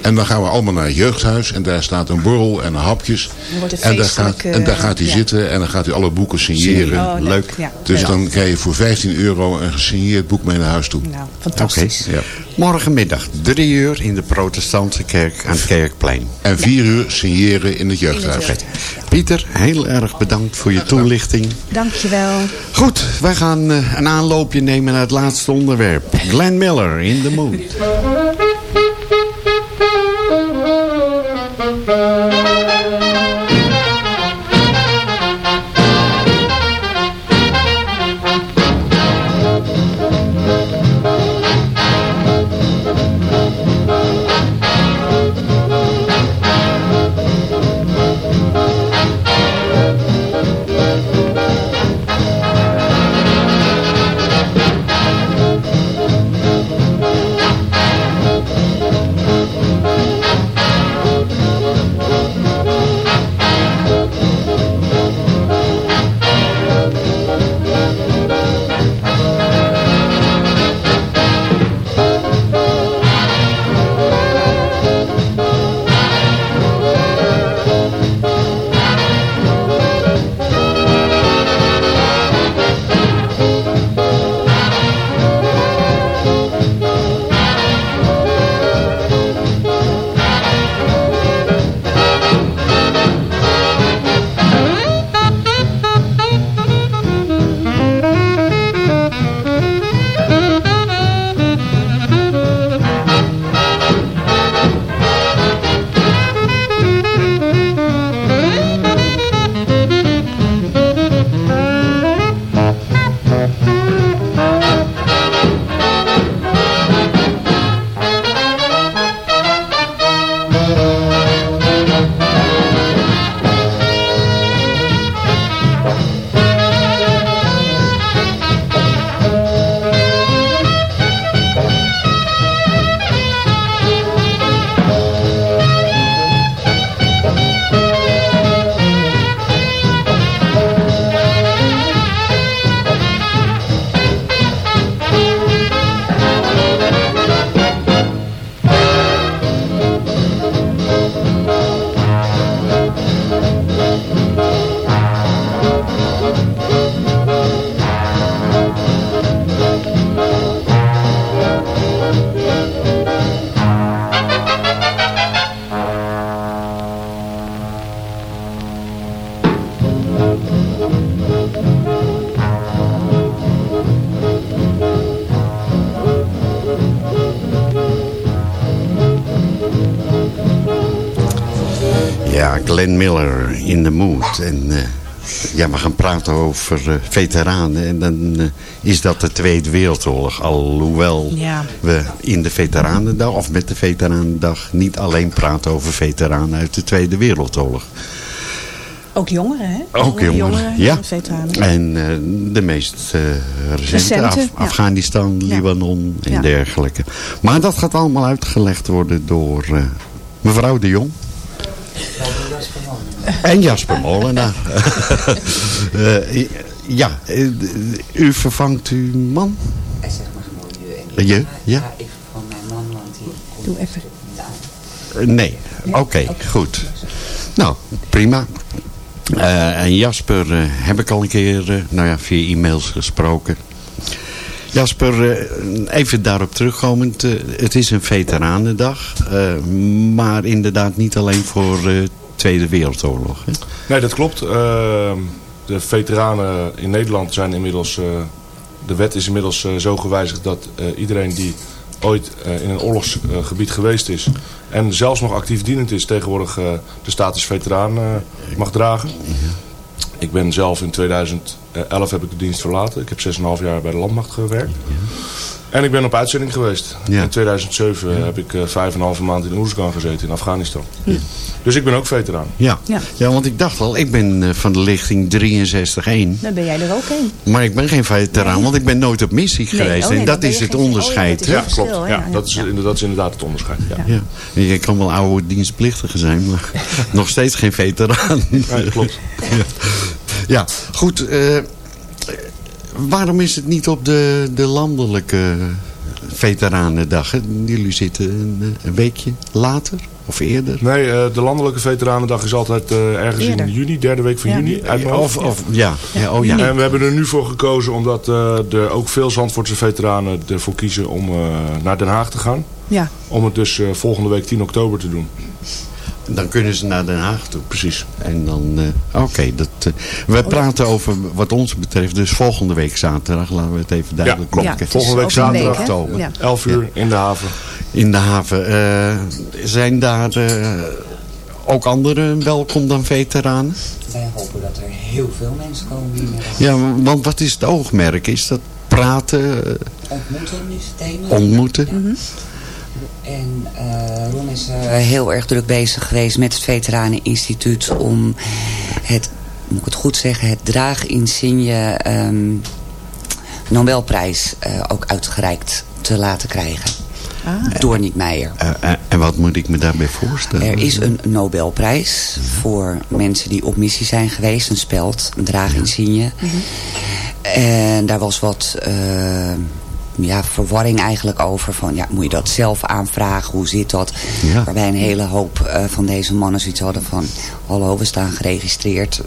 En dan gaan we allemaal naar het jeugdhuis. En daar staat een borrel en hapjes. Dan wordt het en, daar gaat, en daar eh, gaat hij ja. zitten. En dan gaat hij alle boeken signeren. Oh, leuk. Ja. Dus dan krijg je voor 15 euro een gesigneerd boek mee naar huis toe. Nou, fantastisch. Ja. Morgenmiddag, drie uur in de protestantse kerk aan het Kerkplein. En vier uur signeren in het jeugdhuis. jeugd. Pieter, heel erg bedankt voor je toelichting. Dankjewel. Goed, wij gaan eh, een aanloopje nemen naar het laatste onderwerp. Glenn Miller, In the Mood. Ja, Miller in de mood. En eh, ja, we gaan praten over eh, veteranen. En dan eh, is dat de Tweede Wereldoorlog. Alhoewel Ja. we in de Veteranendag, of met de Veteranendag... niet alleen praten over veteranen uit de Tweede Wereldoorlog. Ook jongeren, hè? Ook jongeren, ja. veteranen. En de meest recente, Recente, Af- ja. Afghanistan, Ja. Libanon en Ja. dergelijke. Maar dat gaat allemaal uitgelegd worden door mevrouw de Jong. En Jasper Molenaar. Eh, ja, eh, u vervangt uw man? Zeg maar gewoon je. Je? Ja? ik van mijn man, want die Doe even. Eh, Nee, oké, goed. Nou, prima. Eh, en Jasper eh, heb ik al een keer eh, nou ja, via e-mails gesproken. Jasper, eh, even daarop terugkomend. eh, het is een veteranendag. eh, maar inderdaad niet alleen voor Tweede Wereldoorlog. Hè? Nee, dat klopt. Eh, de veteranen in Nederland zijn inmiddels... eh, de wet is inmiddels eh, zo gewijzigd dat iedereen die ooit in een oorlogsgebied geweest is... en zelfs nog actief dienend is, tegenwoordig de status veteraan mag dragen. Ik ben zelf in 2011 heb ik de dienst verlaten. Ik heb 6,5 jaar bij de landmacht gewerkt. En ik ben op uitzending geweest. Ja. In 2007 heb ik eh, 5,5 maand in Oeruzgan gezeten in Afghanistan. Dus ik ben ook veteraan. Ja. Ja. ja, want ik dacht al, ik ben eh, van de lichting 63-1. Dan ben jij er ook een. Maar ik ben geen veteraan, want ik ben nooit op missie Nee, geweest. oh nee, en dat ben is het geen- oh ja, onderscheid. dat is hè? een verschil, Klopt, ja, Ja, dat, is, ja. dat is inderdaad het onderscheid. Ja. Ja. Je kan wel oude dienstplichtige zijn, maar nog steeds geen veteraan. Klopt. Ja, ja goed. eh, waarom is het niet op de, de landelijke veteranendag? Jullie zitten een, een weekje later of eerder? Nee, eh, de landelijke veteranendag is altijd eh, ergens Eerder. in juni, derde week van Ja. juni. Uit mijn Of, of, ja. ja, oh ja. En we hebben er nu voor gekozen omdat eh, er ook veel Zandvoortse veteranen ervoor kiezen om eh, naar Den Haag te gaan. Ja. Om het dus eh, volgende week 10 oktober te doen. Dan kunnen ze naar Den Haag toe. Precies. En dan, eh, oké, dat. eh, we praten over wat ons betreft, dus volgende week zaterdag, laten we het even duidelijk klopt. Ja, is Volgende week zaterdag, oktober. Ja. 11 uur in de haven. In de haven. eh, zijn daar eh, ook anderen welkom dan veteranen? Wij hopen dat er heel veel mensen komen die Ja, want wat is het oogmerk? Is dat praten, ontmoeten is het thema. ontmoeten? Mhm. En eh, Ron is eh, heel erg druk bezig geweest met het Veteraneninstituut om het, moet ik het goed zeggen, het draaginsigne ehm Nobelprijs eh, ook uitgereikt te laten krijgen. Ah. Door Niek Meijer. En wat moet ik me daarbij voorstellen? Er is een Nobelprijs voor mensen die op missie zijn geweest. Een speld, een draaginsigne. En daar was wat ja, verwarring eigenlijk over. Van, ja, moet je dat zelf aanvragen? Hoe zit dat? Ja. Waarbij een hele hoop eh, van deze mannen zoiets hadden van... Hallo, we staan geregistreerd.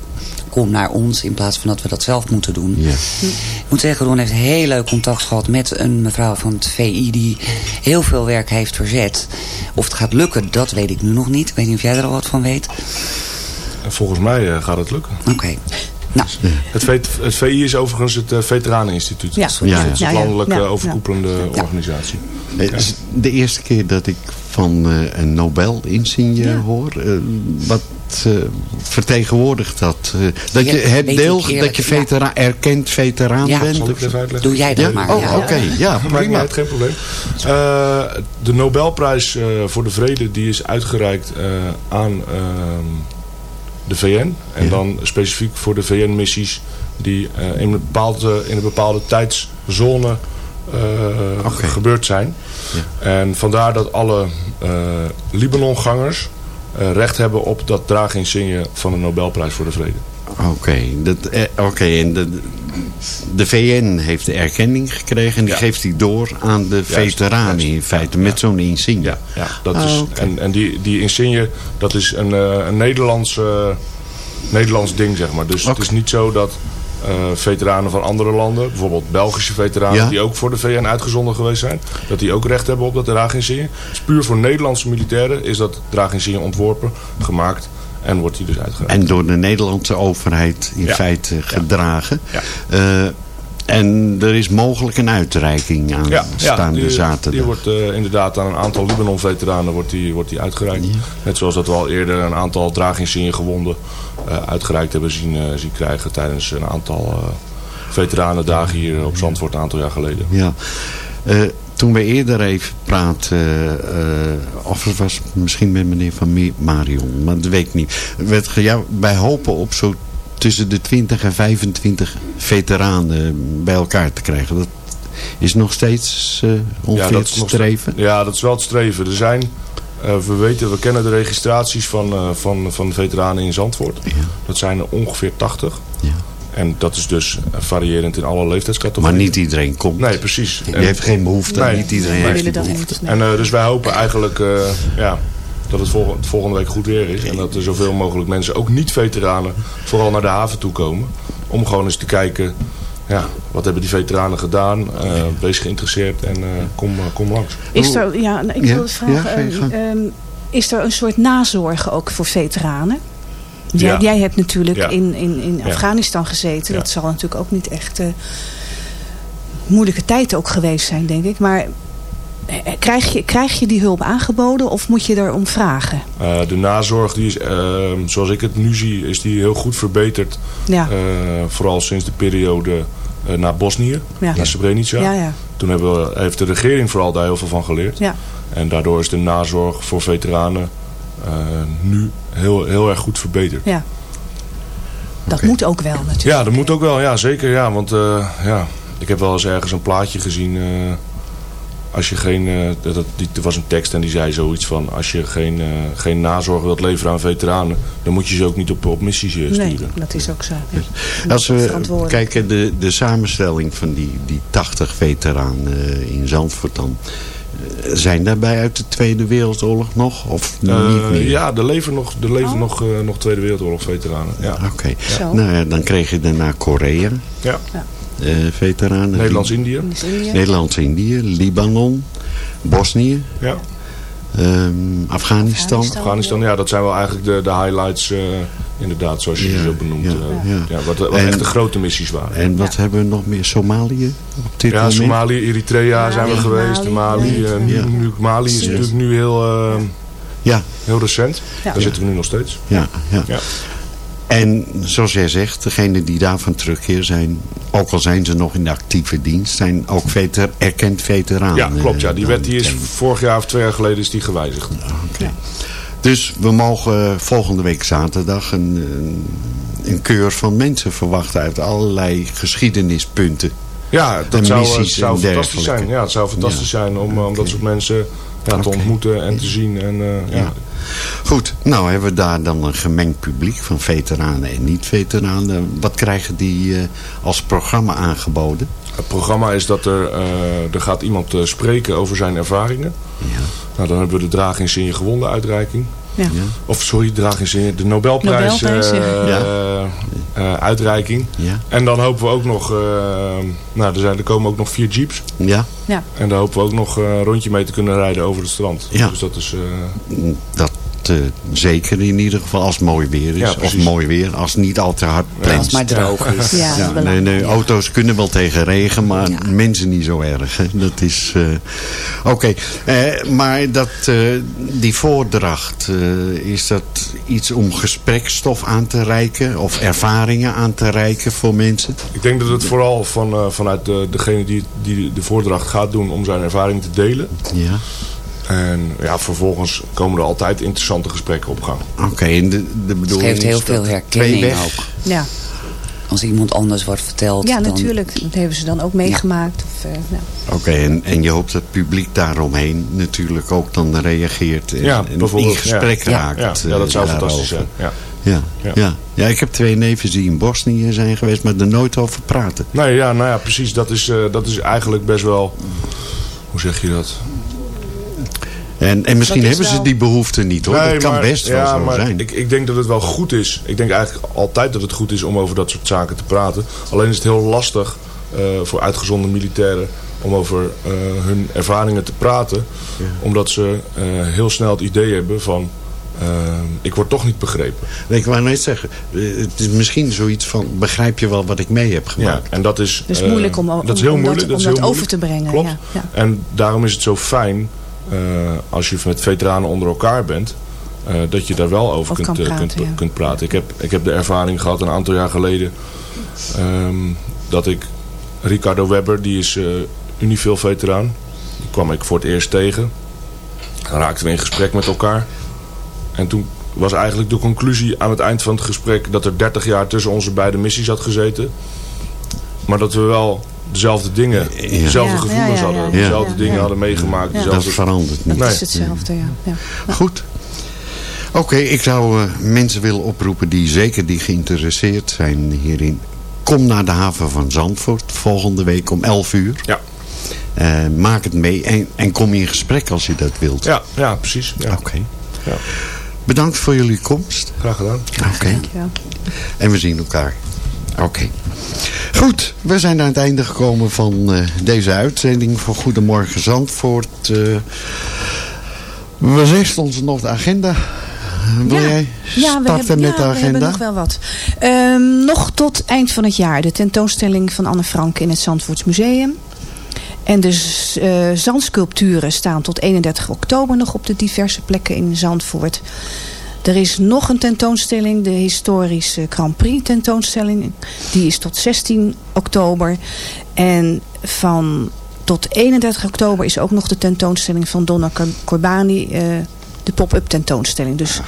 Kom naar ons in plaats van dat we dat zelf moeten doen. Ja. Ik moet zeggen, Ron heeft heel leuk contact gehad met een mevrouw van het VI... die heel veel werk heeft verzet. Of het gaat lukken, dat weet ik nu nog niet. Ik weet niet of jij er al wat van weet. En volgens mij eh, gaat het lukken. Oké. Nou, Het, V- het VI is overigens het eh, Veteraneninstituut. Ja. Ja, ja. het Ja, ja. landelijke Ja, ja. overkoepelende organisatie. Het is de eerste keer dat ik van eh, een Nobel-insigne hoor. Eh, wat eh, vertegenwoordigt dat? Eh, dat Ja, je het deel, dat je ja. vetera erkend veteraan Ja. bent? Zal ik even uitleggen? doe jij dat Ja? maar. Oh, ja. oké. Ja, Maakt niet prima. uit, geen probleem. Eh, de Nobelprijs eh, voor de Vrede die is uitgereikt eh, aan ehm, de VN. En Ja. dan specifiek voor de VN-missies die eh, in, een bepaalde, in een bepaalde tijdszone eh, gebeurd zijn. En vandaar dat alle eh Libanongangers recht hebben op dat draaginsigne van de Nobelprijs voor de Vrede. Oké, dat, eh, oké, en de, de VN heeft de erkenning gekregen en die Ja. geeft die door aan de veteranen juist. in feite met zo'n insigne. Ja, ja dat Ah, is, oké. en, en die, die insigne, dat is een, eh, een Nederlands, Nederlands ding, zeg maar. Dus het is niet zo dat eh, veteranen van andere landen, bijvoorbeeld Belgische veteranen, Ja. die ook voor de VN uitgezonden geweest zijn, dat die ook recht hebben op dat draaginsigne. Dus puur voor Nederlandse militairen is dat draaginsigne ontworpen, gemaakt en wordt die dus uitgereikt. En door de Nederlandse overheid in Ja. feite gedragen. Ja. Eh, En er is mogelijk een uitreiking aan Ja, staande die, zaterdag. die wordt eh, inderdaad aan een aantal Libanon-veteranen wordt die, wordt die uitgereikt. Net zoals dat we al eerder een aantal draaginsignen gewonden eh, uitgereikt hebben zien, zien krijgen tijdens een aantal veteranendagen hier op Zandvoort een aantal jaar geleden. Ja. Eh, toen we eerder even praten, eh, of het was misschien met meneer Van Marion, maar dat weet ik niet. Werd ja, wij hopen op zo tussen de 20 en 25 veteranen bij elkaar te krijgen. Dat is nog steeds eh ongeveer dat het nog streven. Ja, dat is wel het streven. Er zijn, eh, we weten, we kennen de registraties van, eh, van, van de veteranen in Zandvoort. Dat zijn er ongeveer 80. En dat is dus variërend in alle leeftijdscategorieën. Maar niet iedereen komt. Nee, precies. Je heeft geen behoefte, niet iedereen nee. heeft die behoefte. En eh, dus wij hopen eigenlijk eh, ja, dat het volgende, volgende week goed weer is. En dat er zoveel mogelijk mensen, ook niet-veteranen, vooral naar de haven toe komen. Om gewoon eens te kijken, ja, wat hebben die veteranen gedaan? Eh, wees geïnteresseerd en eh, kom, kom langs. Is er, ja, nou, ik Ja, vragen, ja, je ehm, ehm, is er een soort nazorg ook voor veteranen? Jij, Ja. jij hebt natuurlijk Ja. in, in, in. Afghanistan gezeten. Dat zal natuurlijk ook niet echt eh, moeilijke tijd ook geweest zijn, denk ik. Maar eh, krijg je, krijg je die hulp aangeboden of moet je erom vragen? Eh, de nazorg, die is, eh, zoals ik het nu zie, is die heel goed verbeterd. Ja. Eh, vooral sinds de periode eh, naar Bosnië, Ja. naar Srebrenica. Ja, ja. Toen hebben we, heeft de regering vooral daar heel veel van geleerd. Ja. En daardoor is de nazorg voor veteranen eh, nu heel, heel erg goed verbeterd. Ja. Dat moet ook wel natuurlijk. Ja, dat moet ook wel. Ja, zeker. Ja, want eh, ja, ik heb wel eens ergens een plaatje gezien. eh, als je geen, eh, dat, die, er was een tekst en die zei zoiets van... als je geen, eh, geen nazorg wilt leveren aan veteranen... dan moet je ze ook niet op, op missies eh, sturen. Nee, dat is ook zo. Ja. Als we kijken, de, de samenstelling van die, die 80 veteranen eh, in Zandvoort dan. Eh, Zijn daarbij uit de Tweede Wereldoorlog nog? Of Eh, niet meer? ja, er leven nog, er leven nog, eh, nog Tweede Wereldoorlog veteranen. Ja. Oké. Zo. Nou ja, dan kreeg je daarna Korea. Ja. eh, veteranen. Nederlands-Indië. Nederlands-Indië, Libanon, Bosnië. Ja. ehm, Afghanistan. Afghanistan, ja, dat zijn wel eigenlijk de, de highlights, eh, inderdaad, zoals je Ja, ze zo benoemt. ja, eh, ja. ja. wat wat En- echt de grote missies waren. En wat hebben we nog meer? Somalië op dit ja, moment? Somalië, Eritrea zijn we geweest. Mali, eh, nu, Ja. nu- Mali is Ja. natuurlijk nu heel, eh, Ja. heel recent. Ja. Daar zitten we nu nog steeds. Ja, ja. Ja. En zoals jij zegt, degenen die daarvan terugkeren zijn, ook al zijn ze nog in de actieve dienst, zijn ook veter, erkend veteraan. Ja, klopt. Ja. Die wet die is vorig jaar of twee jaar geleden is die gewijzigd. Dus we mogen volgende week zaterdag een, een, een keur van mensen verwachten uit allerlei geschiedenispunten. Ja, dat zou, het zou fantastisch zijn. Ja, het zou fantastisch Ja. zijn om, eh, om dat soort mensen ja, te ontmoeten en te zien. En, eh, ja. Ja. Goed, nou hebben we daar dan een gemengd publiek van veteranen en niet-veteranen. Wat krijgen die eh, als programma aangeboden? Het programma is dat er, eh, er gaat iemand eh, spreken over zijn ervaringen. Nou, dan hebben we de Draag in je gewonden uitreiking. Ja. Of sorry, Draag in de Nobelprijs, Nobelprijs, ja. eh, Ja. eh, uitreiking. Ja. En dan hopen we ook nog, nou er, zijn, er komen ook nog vier jeeps. Ja, Ja. En daar hopen we ook nog eh, een rondje mee te kunnen rijden over het strand. Ja. Dus dat is... eh, dat eh, zeker in ieder geval als het mooi weer is. Ja, of mooi weer, als het niet al te hard Ja, plenst. als het maar droog is. Ja, nee, nee, auto's kunnen wel tegen regen, maar mensen niet zo erg. Hè. Dat is... eh, Oké, eh, maar dat, eh, die voordracht, eh, is dat iets om gesprekstof aan te reiken? Of ervaringen aan te reiken voor mensen? Ik denk dat het vooral van, eh, vanuit de, degene die, die de voordracht gaat doen om zijn ervaring te delen. Ja. En ja, vervolgens komen er altijd interessante gesprekken op gang. Oké, en de, de Het bedoeling geeft heel is dat veel herkenning ook. Ja. Als iemand anders wordt verteld. ja, dan, natuurlijk. Dat hebben ze dan ook meegemaakt. Of, eh, nou. Oké, en, en je hoopt dat het publiek daaromheen natuurlijk ook dan reageert en, Ja, en in gesprek ja. raakt. Ja, ja, dat zou eh, fantastisch daarover. zijn. Ja. Ja, ja. Ja. Ja. ik heb twee neven die in Bosnië zijn geweest, maar er nooit over praten. Nee, ja, nou ja, precies. Dat is, eh, dat is eigenlijk best wel... Hoe zeg je dat? En, en misschien Dat is hebben ze die behoefte niet hoor. Nee, dat kan maar- best wel ja, zo maar zijn. Ik, ik denk dat het wel goed is. Ik denk eigenlijk altijd dat het goed is om over dat soort zaken te praten. Alleen is het heel lastig eh, voor uitgezonde militairen om over eh, hun ervaringen te praten. Omdat ze eh, heel snel het idee hebben van... ehm, ik word toch niet begrepen. Nee, ik wou net zeggen, het is misschien zoiets van, begrijp je wel wat ik mee heb gemaakt? Ja, en dat is, Dus eh, moeilijk om, dat is heel om moeilijk, dat, dat is om dat over te brengen. Klopt. Ja, ja. En daarom is het zo fijn als je met veteranen onder elkaar bent. eh, dat je daar wel over kunt, eh, praten, kunt, ja. kunt praten. Ik heb, ik heb de ervaring gehad een aantal jaar geleden. ehm, dat ik Ricardo Webber, die is eh Unifil veteraan. Die kwam ik voor het eerst tegen. Dan raakten we in gesprek met elkaar. En toen was eigenlijk de conclusie aan het eind van het gesprek... dat er 30 jaar tussen onze beide missies had gezeten. Maar dat we wel dezelfde dingen, dezelfde Ja, gevoelens ja, ja, hadden. dezelfde Ja. dingen Ja. hadden meegemaakt. Ja. dezelfde- Dat verandert niet. Het Nee. is hetzelfde, ja. ja. Ja. Goed. Oké, ik zou eh, mensen willen oproepen die zeker die geïnteresseerd zijn hierin. Kom naar de haven van Zandvoort volgende week om 11 uur. Ja. Eh, maak het mee en, en kom in gesprek als je dat wilt. Ja, ja precies. Ja. Oké. Ja. Bedankt voor jullie komst. Graag gedaan. Oké. Dankjewel. En we zien elkaar. Oké. Goed, we zijn aan het einde gekomen van eh, deze uitzending van Goedemorgen Zandvoort. Eh we zegt ons nog de agenda. Wil jij Ja, we starten hebben, met ja, de we agenda? hebben nog wel wat. Ehm, nog tot eind van het jaar de tentoonstelling van Anne Frank in het Zandvoorts Museum. En de eh, zandsculpturen staan tot 31 oktober nog op de diverse plekken in Zandvoort. Er is nog een tentoonstelling, de historische Grand Prix tentoonstelling. Die is tot 16 oktober. En van tot 31 oktober is ook nog de tentoonstelling van Donna Cor- Corbani, eh, de pop-up tentoonstelling. Dus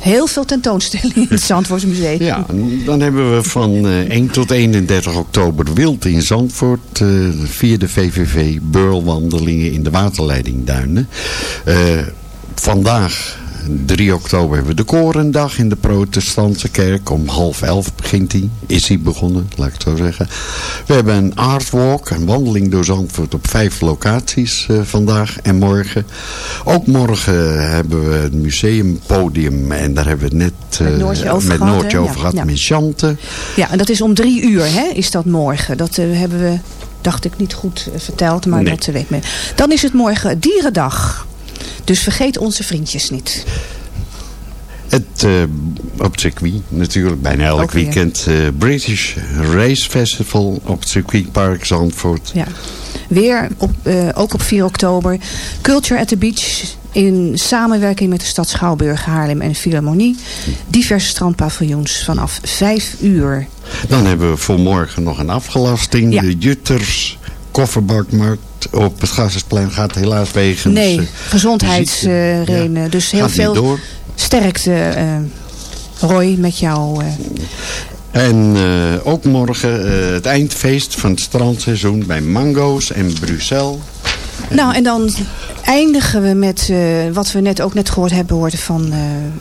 heel veel tentoonstellingen in het Zandvoorts Museum. Ja, dan hebben we van eh, 1 tot 31 oktober wild in Zandvoort. eh, via de VVV beurlwandelingen in de waterleidingduinen. Eh, vandaag, 3 oktober, hebben we de Korendag in de protestantse kerk. Om half elf begint die. Is die begonnen, laat ik het zo zeggen. We hebben een artwalk, een wandeling door Zandvoort op vijf locaties eh, vandaag en morgen. Ook morgen hebben we het museumpodium en daar hebben we het net Met eh, Noortje over met gehad, Noortje hè? over Ja, gehad, ja. met Chante. Ja, en dat is om drie uur, hè, is dat morgen. Dat eh, hebben we, dacht ik, niet goed verteld, maar Nee. dat weet men. Dan is het morgen Dierendag. Dus vergeet onze vriendjes niet. Het eh, op het circuit, natuurlijk bijna elk weekend. eh, British Race Festival op het circuitpark Zandvoort. Ja. Weer, op, eh, ook op 4 oktober, Culture at the Beach... in samenwerking met de stad Schouwburg, Haarlem en Philharmonie. Diverse strandpaviljoens vanaf 5 uur. Dan hebben we voor morgen nog een afgelasting. Ja. De Jutters kofferbakmarkt op het Gassersplein gaat helaas wegens... Nee, eh, gezondheidsredenen. ja, dus heel gaat veel door. sterkte, eh, Roy, met jou... eh, En ook morgen het eindfeest van het strandseizoen bij Mango's en Bruxelles. Nou, en dan eindigen we met eh, wat we net ook net gehoord hebben hoorden van eh,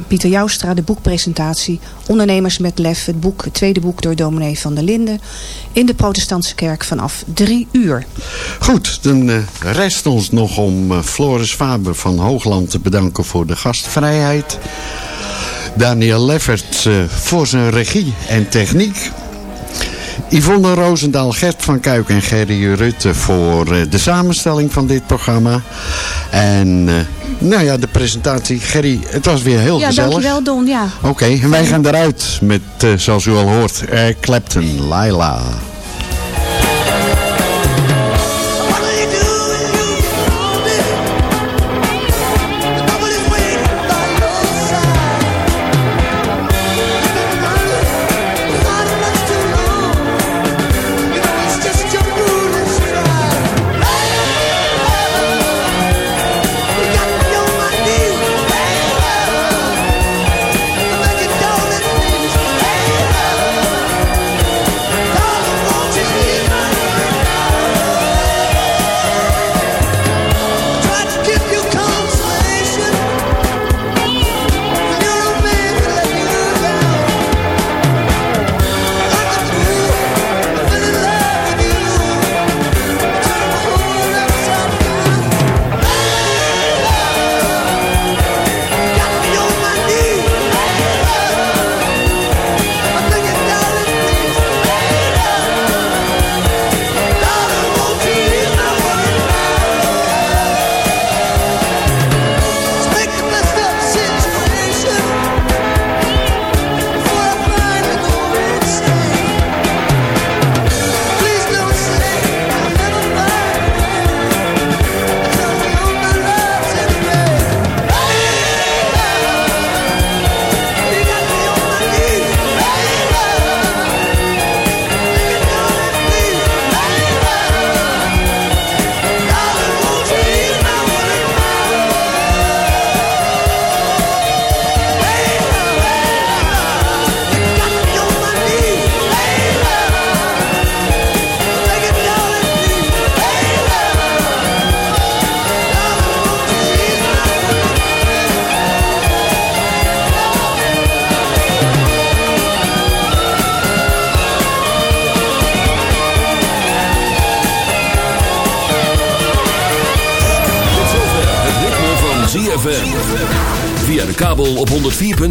Pieter Joustra, de boekpresentatie. Ondernemers met lef, het boek, tweede boek door dominee van der Linden. In de protestantse kerk vanaf drie uur. Goed, dan eh, rest ons nog om Floris Faber van Hoogland te bedanken voor de gastvrijheid. Daniel Leffert voor zijn regie en techniek. Yvonne Roosendaal, Gert van Kuik en Gerry Rutte voor eh, de samenstelling van dit programma. En eh, nou ja, de presentatie. Gerry, het was weer heel ja, gezellig. dankjewel Don. Ja. Oké, en wij gaan eruit met, eh, zoals u al hoort, Clapton, Laila.